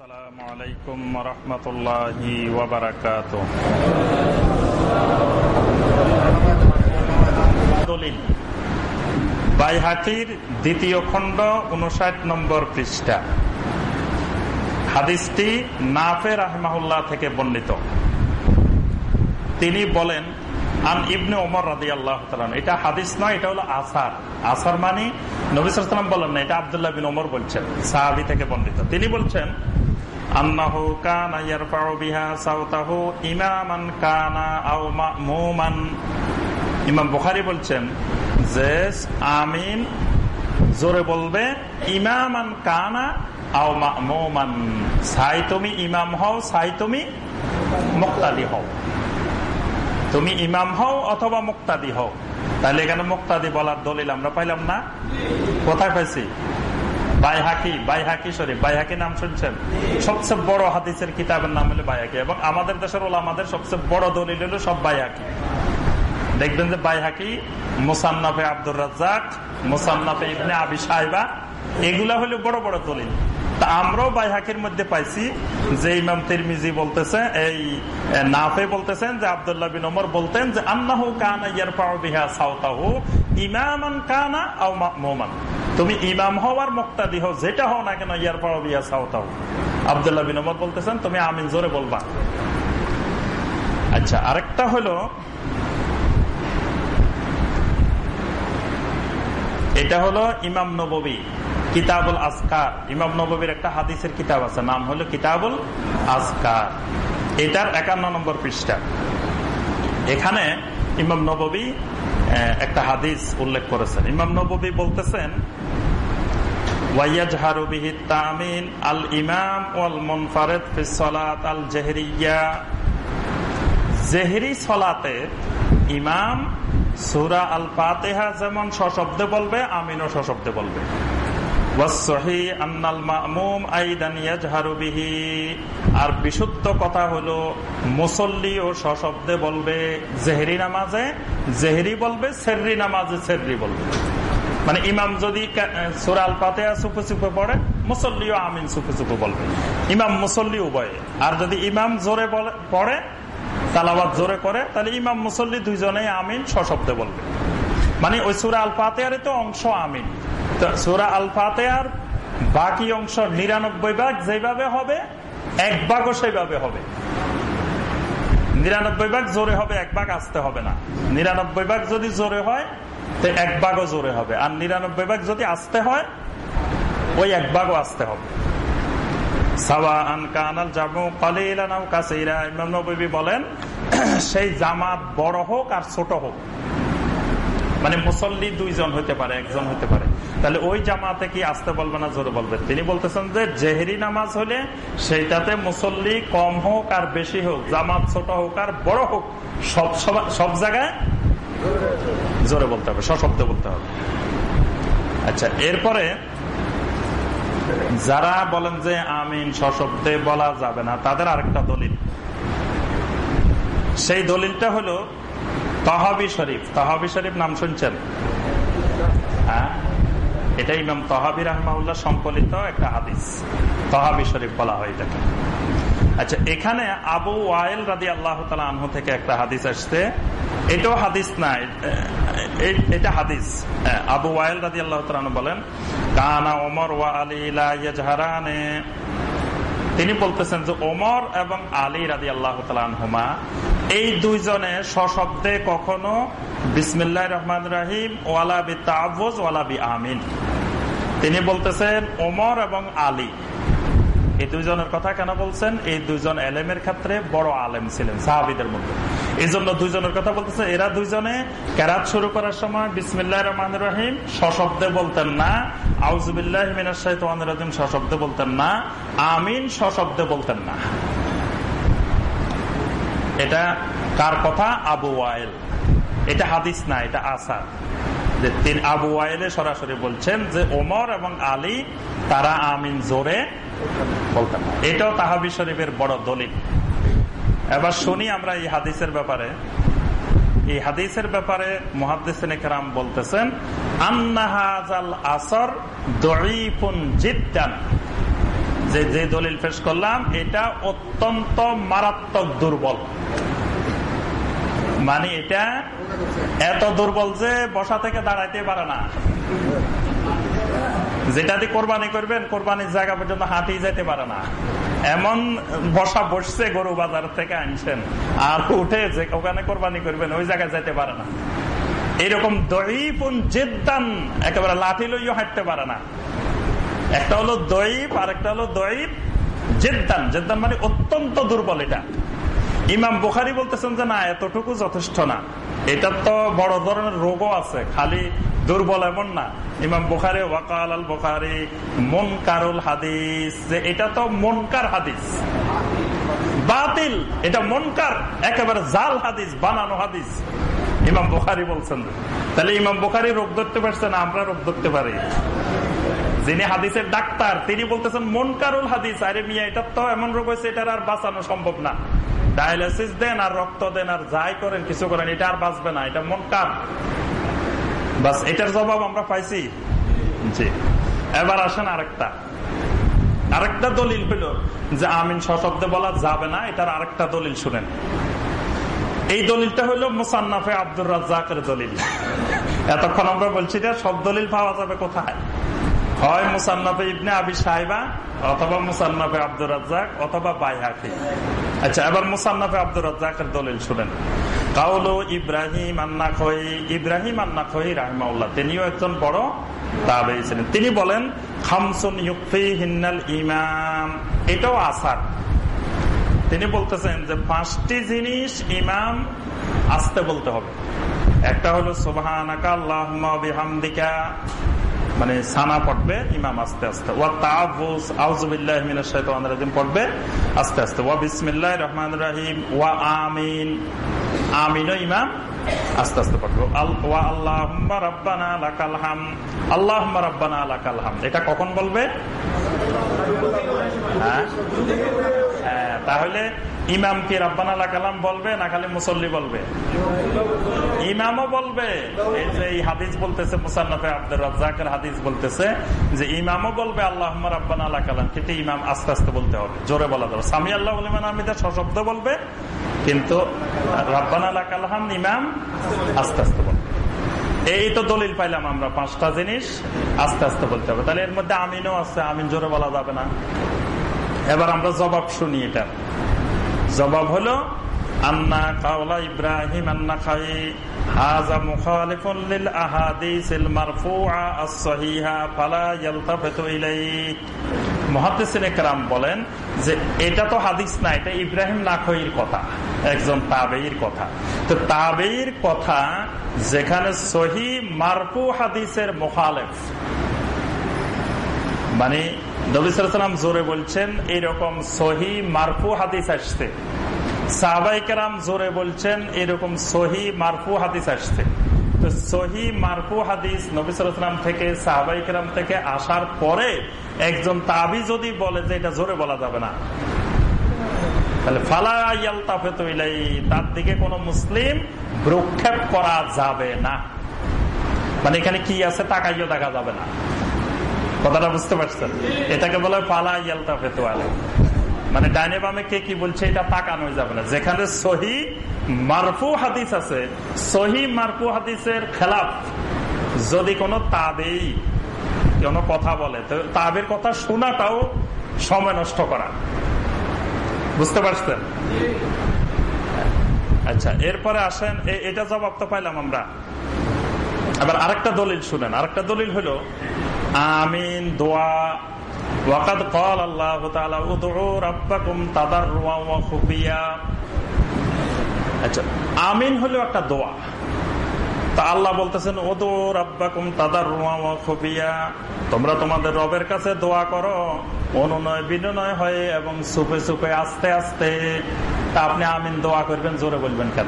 আসসালামু দ্বিতীয় খণ্ড উনষাট নম্বর পৃষ্ঠা। হাদিসটি নাফে রাহমাহুল্লাহ থেকে বর্ণিত। তিনি বলেন ইবনে ওমর রাদি আল্লাহ এটা হাদিস নয়, এটা হলো আসার। আসার মানে নবিসাম বলেন না, এটা আবদুল্লাহ বিন ওমর বলছেন, সাহাবি থেকে বর্ণিত। তিনি বলছেন আন্নাহু কানা ইয়ারফাউ বিহা সাউতাহু ইমামান কানা আও মামুমান। ইমাম বুখারী বলছেন যে, আমিন জোরে বলবে, ইমামান কানা আও মামুমান। সাই তুমি ইমাম হও সাই তুমি হও। তুমি ইমাম হও অথবা মুক্তাদি হও। তাহলে এখানে মুক্তাদি বলার দলিল আমরা পাইলাম না। কোথায় পাইছি? বাইহাকি বাইহাকি শরীফ, বাইহাকি নাম শুনছেন? সবচেয়ে বড় হাদিসের কিতাবের নাম হলো বাইহাকি। এবং আমাদের দেশের ওলা আমাদের সবচেয়ে বড় দলিল হলো সব বাইহাকি। দেখবেন যে বাইহাকি, মুসান্নাফে আব্দুর রাজ্জাক, মুসান্নাফে ইবনে আবি সাহেবা এগুলা হলো বড় বড় দলিল। তা আমরাও বাইহাকির মধ্যে পাইছি। যে ইমাম তিরমিজি বলতেছে, এই নাফে বলতেছেন যে আবদুল্লাহ বিন ওমর বলতেন যে আন্নাহু কানা ইয়ারফাউ বিহা সাউতাহু ইমামান কানা তুমি ইমাম হও আর মুক্তাদি হও, যেটা হও না কেন সাউতাহু আবদুল্লাহ বলতেছেন, তুমি আমিন, জোরে বলবা। আচ্ছা আরেকটা হলো, এটা হলো ইমাম নবী কিতাবুল আসকার ইমাম নবীর একটা হাদিসের কিতাব আছে, নাম হলো কিতাবুল আসকার এটার একান্ন নম্বর পৃষ্ঠা। এখানে ইমাম নবী একটা হাদিস উল্লেখ করেছেন। ইমাম নবী বলতেছেন আল ইমাম আল জেহরি সলাতে ইমাম সুরা আল যেমন সশব্দে বলবে, আমিনও সশব্দে বলবে। আর বিশুদ্ধ কথা হলো, মুসল্লি ও সশব্দে বলবে জেহরি নামাজে, জেহরি বলবে সেররি নামাজে সেররি বলবে। মানে ইমাম যদি সুরাল পাতেয়া সুপে সুপে পড়ে মুসল্লিও আমিন সুপে সুপে বলবে। ইমাম মুসল্লি উভয়ে। আর যদি ইমাম জোরে পড়ে তালাবাদ জোরে করে, তাহলে ইমাম মুসল্লি দুইজনে আমিন সশব্দে বলবে। মানে ওই সুরা আল ফাতেয়ার তো অংশ আমিন। সুরা আল ফাতেয়ার বাকি অংশ নিরানব্বই ভাগ যেভাবে হবে, এক ভাগও সেইভাবে হবে। নিরানব্বই ভাগ জোরে হবে, এক ভাগ আসতে হবে না। নিরানব্বই ভাগ যদি জোরে হয়, তো এক ভাগও জোরে হবে। আর নিরানব্বই ভাগ যদি আসতে হয়, ওই এক ভাগও আসতে হবে। বলেন, সেই জামাত বড় হোক আর ছোট হোক। মানে মুসল্লি দুইজন হইতে পারে, একজন হইতে পারে। তাহলে ওই জামাতে কি আসতে বলবে না জোরে বলবে? তিনি বলতেছেন যে, জেহেরি নামাজ হলে সেইটাতে মুসল্লি কম হোক আর বেশি হোক, জামাত ছোট হোক আর বড় হোক সব সব জায়গায় জোরে বলতে হবে, সশব্দে বলতে হবে। আচ্ছা এরপরে যারা বলেন যে, আমিন, সশব্দে বলা যাবে না, তাদের আরেকটা দলিল। সেই দলিলটা হলো তহাবি শরীফ তহাবি শরীফ নাম শুনছেন? হ্যাঁ? এটা ইমাম তহাবি রহমাউল্লাহ সংকলিত একটা হাদিস। তহাবি শরীফ বলা হয় এটাকে। আচ্ছা এখানে আবু ওয়াইল রাদি আল্লাহ আনহু থেকে একটা হাদিস আসছে। এটাও হাদিস না এটা হাদিস। আবু ওয়াইল রাদি আল্লাহ বলেন, কানা ওমর ওয়া আলী তিনি বলতেছেন যে ওমর এবং আলী রাজি আল্লাহ হুমা এই দুইজনে সশব্দে কখনো বিসমিল্লাহ রহমান রাহিম, ওয়ালা বি তাবজ ওয়ালাবি আমিন। তিনি বলতেছেন ওমর এবং আলী। এই দুইজনের কথা কেন বলছেন? এই দুইজন এলেমের ক্ষেত্রে বড় আলেম ছিলেন, সাহাবিদের মধ্যে। এই জন্য দুইজনের কথা বলতেছে। এরা দুইজনে ক্যারাত শুরু করার সময় বিসমিল্লাহ রহমান রহিম সশব্দে বলতেন না। আউজুবিল্লাহ মিনাশাহিম সশব্দে বলতেন না। আমিন সশব্দে বলতেন না। এটা কার কথা? আবু ওয়াইল। এটা হাদিস না, এটা আসার। যে তিন আবু ওয়াইলে সরাসরি বলছেন যে ওমর এবং আলী, তারা আমিন জোরে বলতেন না। এটাও তাহাবি শরীফের বড় দলিল। এবার শুনি আমরা এই হাদিসের ব্যাপারে। এই হাদিসের ব্যাপারে মহাদিসিন কেরাম বলতেছেন আসর জিদ্দান। যে যে দলিল পেশ করলাম, এটা অত্যন্ত মারাত্মক দুর্বল। মানে এটা এত দুর্বল যে বসা থেকে দাঁড়াইতে পারে না। যেটা দিয়ে কোরবানি করবেন, কোরবানির জায়গা পর্যন্ত হাঁটি যেতে পারে না। এমন বসা বসছে গরু বাজার থেকে আনছেন, আর উঠে যে ওখানে কোরবানি করবেন, ওই জায়গায় যেতে পারে না। এইরকম দইপুন জেদ্দান, একেবারে লাঠি লইও হাঁটতে পারে না। একটা হলো দইব আর একটা হলো দইব জেদ্দান। জেদ্দান মানে অত্যন্ত দুর্বল এটা। ইমাম বুখারি বলতেছেন যে, না, এতটুকু যথেষ্ট না। এটার তো বড় ধরনের রোগও আছে, খালি দুর্বল এমন না। ইমাম বুখারি, ওয়াকাল আল বুখারি, মনকারুল হাদিস, যে এটা তো মনকার হাদিস। বাতিল, এটা মনকার, একেবারে জাল হাদিস, বানানো হাদিস। ইমাম বুখারি বলছেন, তাহলে ইমাম বুখারি রোগ ধরতে পারছেন আমরা রোগ ধরতে পারি। যিনি হাদিসের ডাক্তার, তিনি বলতেছেন মনকারুল হাদিস, আরে মিয়া, এটা তো এমন রোগ হয়েছে, এটার আর বাঁচানো সম্ভব না। ডায়ালিসিস দেন আর রক্ত দেন আর যাই করেন, কিছু করেন, এটা আর বাঁচবে না, এটা মনকার বাস, এটার জবাব আমরা পাইছি। জি। এবার আসেন আরেকটা। আরেকটা দলিল হইল যে আমিন সশব্দে বলা যাবে না, এটার আরেকটা দলিল শুনেন। এই দলিলটা হলো মুসান্নাফে আব্দুর রাজ্জাকের দলিল। এতক্ষণ আমরা বলছি যে সব দলিল পাওয়া যাবে কোথায়? হয় মুসান্নাফে ইবনে আবি সাহেবা অথবা মুসান্নাফে আব্দুর রাজ্জাক অথবা বাইহাকি। আচ্ছা এবার মুসান্নাফে আব্দুর রাজ্জাকের দলিল শুনেন। কাউলো ইব্রাহিম আন্না খই ইব্রাহিম আন্না খই রাহমাউল্লাহ তিনিও একজন বড় তাবেই ছিলেন। তিনি বলেন, খামসুন ইউফি হিন্নাল ইমাম, এটাও আসার। তিনি বলতেছেন যে পাঁচটি জিনিস ইমাম আসতে বলতে হবে। একটা হলো বিহামদিকা মানে সানা পড়বে, ইমাম আস্তে আস্তে। ওয়া তাআবুস আউযুবিল্লাহি মিনাশ শাইতানির রাজিম পড়বে, আস্তে আস্তে। ওয়া বিসমিল্লাহির রহমানির রহিম, ওয়া আমিন। আমিনও ইমাম আস্তে আস্তে পড়বে। ওয়া আল্লাহুম্মা রাব্বানা লাকাল হাম আল্লাহুম্মা রাব্বানা লাকাল হাম এটা কখন বলবে? হ্যাঁ তাহলে ইমাম কি রাব্বানা লাকালাম বলবে না খালি মুসল্লি বলবে? ইমামও বলবে। এই যে এই হাদিস বলতেছে মুসান্নাফে আব্দুর রাজ্জাকের হাদিস বলতেছে যে ইমামও বলবে আল্লাহ রাব্বানা লাকালাম কিন্তু ইমাম আস্তে আস্তে বলতে হবে। জোরে বলা যাবে। সামি আল্লাহ বলিমান আমিদা সশব্দ বলবে, কিন্তু রাব্বানা লাকালাম ইমাম আস্তে আস্তে বলবে। এই তো দলিল পাইলাম আমরা, পাঁচটা জিনিস আস্তে আস্তে বলতে হবে। তাহলে এর মধ্যে আমিনও আছে, আমিন জোরে বলা যাবে না। এবার আমরা জবাব শুনি এটা জবাব হলো, আন্না কাওলা ইব্রাহিম আন্না খাই, হাজা ফালা বলেন যে হাদিস এটা ইব্রাহিম কথা, একজন তাবেঈর কথা। তো তাবেঈর কথা যেখানে সহি মারফু হাদিসের মুখালেফ মানে নবিসাম জোরে বলছেন, এরকম সহি মারফু হাদিস আসছে। সাহবাইকেরাম জোরে বলছেন, এরকম সহি মারফু হাদিস আসছে। তো সহি মারফু হাদিস থেকে থেকে আসার পরে একজন তাবি যদি বলে যে এটা জোরে বলা যাবে না, তাহলে তৈলাই তার দিকে কোন মুসলিম ভ্রুক্ষেপ করা যাবে না। মানে এখানে কি আছে? তাকাইও দেখা যাবে না। কথাটা বুঝতে পারছেন? এটাকে বলে পালা ইয়ালতা ফেতোয়ালে মানে ডাইনে বামে কে কি বলছে, এটা তাকানো যাবে না। যেখানে সহি মারফু হাদিস আছে, সহি মারফু হাদিসের খেলাফ। যদি কোনো তাবেই কোন কথা বলে, তো তাবের কথা শোনাটাও সময় নষ্ট করা। বুঝতে পারছেন? আচ্ছা এরপরে আসেন এটা জবাব তো পাইলাম আমরা। আবার আরেকটা দলিল শুনেন। আরেকটা দলিল হলো আমিন, দোয়া। ওয়াকাদ কল আল্লাহ তাআলা, উদউ রাব্বাকুম তাদাররুয়া ওয়া খুফিয়া। আচ্ছা আমিন হলো একটা দোয়া। তা আল্লাহ বলতেছেন ওদু রাব্বাকুম তাদাররুয়া ওয়া খুফিয়া। তোমরা তোমাদের রবের কাছে দোয়া করো, অনুনয় বিনয় হয়ে এবং সুপে সুপে আস্তে আস্তে। তা আপনি আমিন দোয়া করবেন, জোরে বলবেন কেন?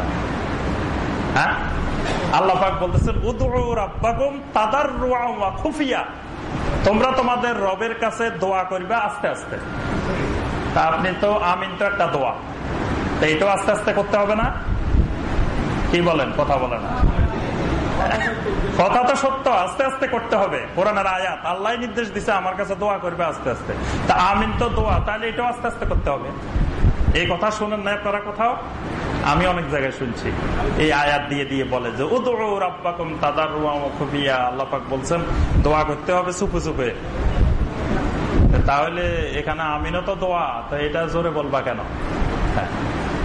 হ্যাঁ? আল্লাহ পাক বলতেছেন উদু রাব্বাকুম তাদাররুয়া ওয়া খুফিয়া। তোমরা তোমাদের রবের কাছে দোয়া করবে আস্তে আস্তে। তা আপনি তো আমিন তো একটা দোয়া। তো এইটাও আস্তে আস্তে করতে হবে না? কি বলেন? কথা বলে না। কথা তো সত্য, আস্তে আস্তে করতে হবে। কোরআনের আয়াত আল্লাহ নির্দেশ দিছে আমার কাছে দোয়া করবে আস্তে আস্তে। তা আমিন তো দোয়া, তাহলে এটাও আস্তে আস্তে করতে হবে। এই কথা শুনেন না আপনারা কোথাও? আমি অনেক জায়গায় শুনছি। এই আয়াত দিয়ে দিয়ে বলে যে ও দৌড়াব্বাকুম তাদার খুবিয়া আল্লাপাক বলছেন, দোয়া করতে হবে চুপে চুপে তাহলে এখানে আমিনও তো দোয়া, তো এটা জোরে বলবা কেন? হ্যাঁ।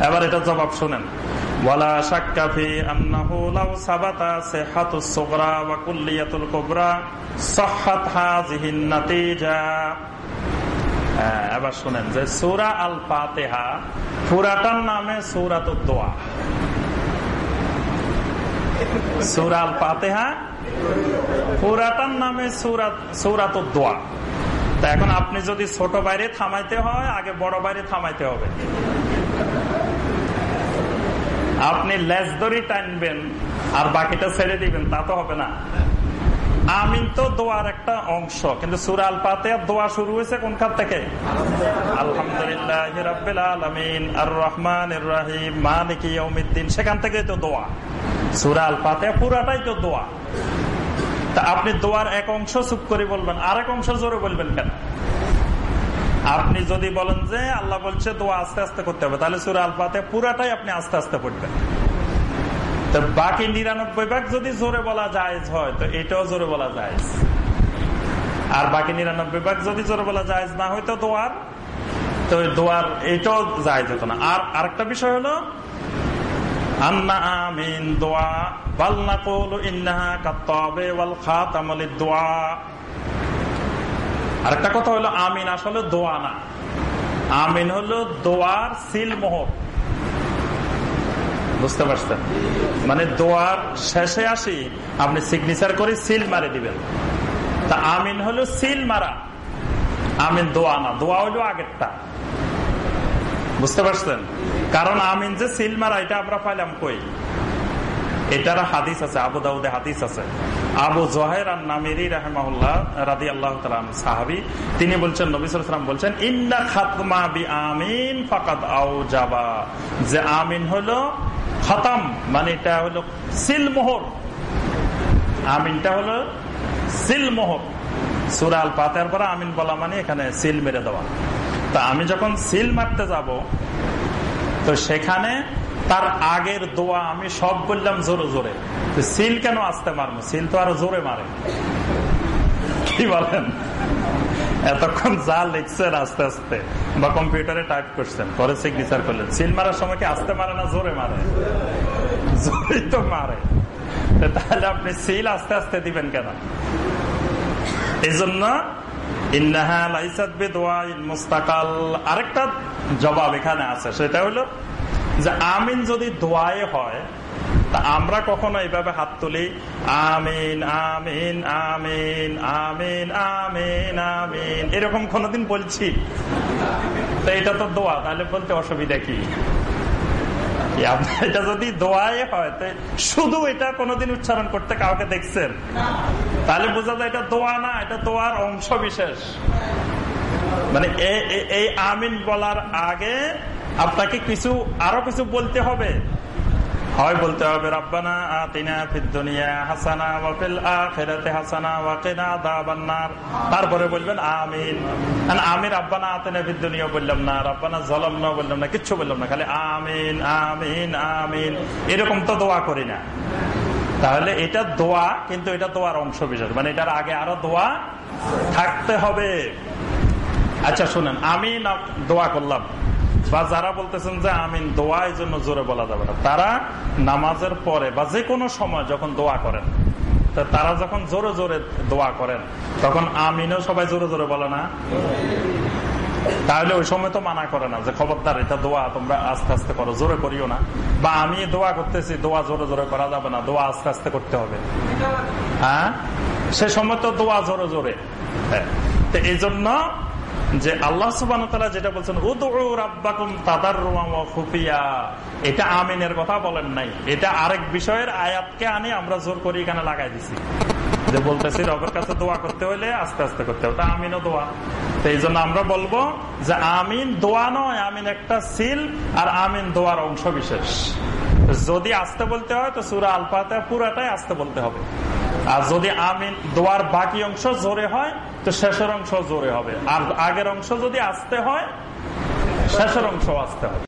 এবার এটা জবাব শুনেন। ওয়ালা এবার শুনেন, যে সূরা আল ফাতিহা পুরাটার নামে সূরাতুদ দোয়া সূরা ফাতিহা পুরাটার নামে সূরা সূরাতুদ দোয়া তা এখন আপনি যদি ছোট বাইরে থামাইতে হয়, আগে বড় বাইরে থামাইতে হবে। আপনি লেজ দড়ি টানবেন, আর বাকিটা ছেড়ে দিবেন, তা তো হবে না। আমিন তো দোয়ার একটা অংশ, কিন্তু সুরাল পাতে দোয়া শুরু হয়েছে কোন খাত থেকে? আলহামদুলিল্লাহ রহমান সেখান থেকে তো দোয়া। সুরাল পাতে পুরাটাই তো দোয়া। তা আপনি দোয়ার এক অংশ চুপ করে বলবেন, আরেক অংশ জোরে বলবেন কেন? আপনি যদি বলেন যে আল্লাহ বলছে দোয়া আস্তে আস্তে করতে হবে, তাহলে সুরা আল পাতে পুরাটাই আপনি আস্তে আস্তে পড়বেন। বাকি নিরানব্বই ভাগ যদি জোরে বলা যায় হয়, তো এটাও জোরে বলা যায় আর বাকি নিরানব্বই ভাগ যদি জোরে বলা যায় না হয়তো দোয়ার, তো দোয়ার এটাও যায় যেত না। আর আরেকটা বিষয় হলো আমিন ইন্নাহা ওয়াল দোয়া আরেকটা কথা হলো, আমিন আসলে দোয়া না। আমিন হলো দোয়ার সিল মোহর বুঝতে পারছেন? মানে দোয়ার শেষে আসি, আপনি সিগনেচার করে সিল মারে দিবেন। তা আমিন হলো সিল মারা। আমিন দোয়া না, দোয়া হলো আগেরটা। বুঝতে পারছেন? কারণ আমিন যে সিল মারা, এটা আমরা পাইলাম কই? এটার হাদিস আছে, আবু দাউদে হাদিস আছে। আবু জহের সাহাবি, তিনি বলছেন নবিসাম বলছেন, ইন্না খাতমা বি আমিন ফাকাদ আউ জাবা যে আমিন হলো খতম মানে এটা হলো সিলমোহর। আমিনটা হলো সিলমোহর। সুরাল পাতের পরে আমিন বলা মানে এখানে সিল মেরে দেওয়া। তা আমি যখন সিল মারতে যাব, তো সেখানে তার আগের দোয়া আমি সব বললাম জোরে জোরে। সিল কেন আসতে মারবো? সিল তো আরও জোরে মারে। কি বলেন? এতক্ষণ যা লিখছেন আস্তে আস্তে বা কম্পিউটারে টাইপ করছেন পরে সিগনেচার করলেন। সিল মারার সময় কি আস্তে মারে না জোরে মারে? জোরে তো মারে। তাহলে আপনি সিল আস্তে আস্তে দিবেন কেন? এই জন্য আরেকটা জবাব এখানে আছে, সেটা হলো যে আমিন যদি দোয়ায় হয় তা আমরা কখনো এইভাবে হাত তুলি, আমিন আমিন আমিন আমিন আমিন আমিন। এরকম কোনদিন বলছি? তো এটা তো দোয়া, তাহলে বলতে অসুবিধা কি? এটা যদি দোয়ায় হয় শুধু এটা কোনোদিন উচ্চারণ করতে কাউকে দেখছেন? তাহলে বোঝা যায় এটা দোয়া না, এটা দোয়ার অংশ বিশেষ। মানে এই আমিন বলার আগে আপনাকে কিছু, আরও কিছু বলতে হবে। হয় বলতে হবে, রব্বানা আতিনা ফিদ্দুনিয়া হাসানা ওয়াফিল আখিরাতে হাসানা ওয়াকিনা আযাবান্নার তারপরে বলবেন, আমিন। আমিন রব্বানা আতিনা ফিদ্দুনিয়া বললাম না, রব্বানা যালামনা বললাম না, কিচ্ছু বললাম না, খালি আমিন আমিন আমিন। এরকম তো দোয়া করি না। তাহলে এটা দোয়া, কিন্তু এটা দোয়ার অংশ বিশেষ মানে এটার আগে আরও দোয়া থাকতে হবে। আচ্ছা শুনেন, আমি দোয়া করলাম। বা যারা বলতেছেন যে আমিন, দোয়া এই জন্য জোরে বলা যাবে না। তারা নামাজের পরে বা যে কোনো সময় যখন দোয়া করেন তারা যখন জোরে জোরে দোয়া করেন, তখন আমিনও সবাই জোরে জোরে বলে না? তাহলে ওই সময় তো মানা করে না যে, খবরদার, এটা দোয়া, তোমরা আস্তে আস্তে করো, জোরে করিও না। বা, আমি দোয়া করতেছি, দোয়া জোরে জোরে করা যাবে না, দোয়া আস্তে আস্তে করতে হবে। হ্যাঁ? সে সময় তো দোয়া জোরে জোরে। হ্যাঁ? এই জন্য যে আল্লাহ সুবান যেটা বলছেন এটা আমিনের কথা বলেন নাই। এটা আরেক বিষয়ের আয়াতকে আনি আমরা জোর করি এখানে লাগাই দিছি। যে বলতেছি, রবের কাছে দোয়া করতে হলে আস্তে আস্তে করতে হবে। আমিনও দোয়া। এই জন্য আমরা বলব যে আমিন দোয়া নয়, আমিন একটা সিল আর আমিন দোয়ার অংশ বিশেষ। যদি আসতে বলতে হয়, তো সুরা আলফাতে পুরাটাই আসতে বলতে হবে। আর যদি আমিন দোয়ার বাকি অংশ জোরে হয়, তো শেষের অংশ জোরে হবে। আর আগের অংশ যদি আসতে হয়, শেষের অংশ আসতে হবে।